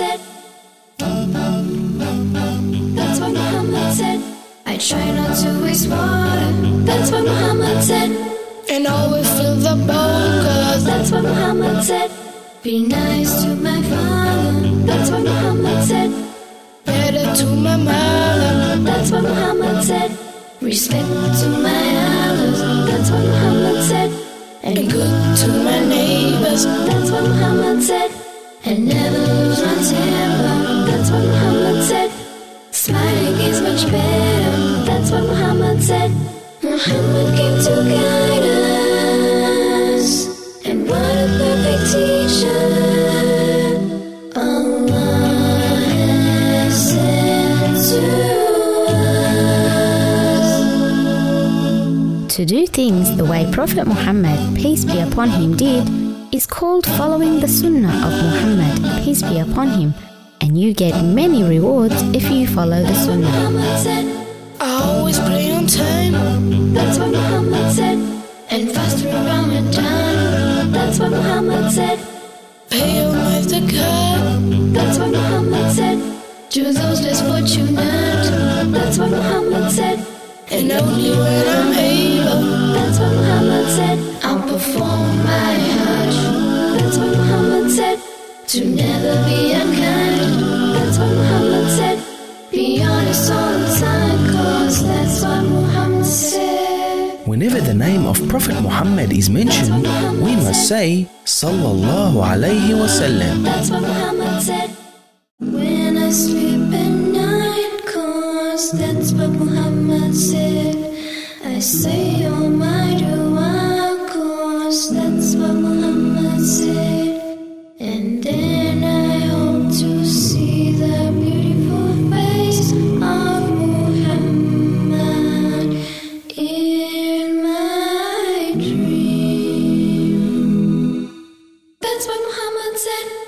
it. That's what Muhammad said. I try not to waste water. That's what Muhammad said. And always fill the bowl, cause that's what Muhammad said. Be nice to my father. That's what Muhammad said. Better to my mother. That's what Muhammad said. Respect to my elders. That's what Muhammad said. And good to my neighbors. That's what Muhammad said. Much better, that's what Muhammad said. Muhammad came to guide us, and what a perfect teacher. To do things the way Prophet Muhammad, peace be upon him, did is called following the Sunnah of Muhammad, peace be upon him, and you get many rewards if you follow the Sunnah. I always pray on time, that's what Muhammad said. And fast through Ramadan, that's what Muhammad said. pay on my zakat, That's what Muhammad said. To those less fortunate, that's what Muhammad said. and only when I'm able, Whenever the name of Prophet Muhammad is mentioned, we must say Sallallahu Alaihi Wasallam. That's what Muhammad said. When I sleep at night, cause that's what Muhammad said. I say all my dua, cause that's. that's what Muhammad said.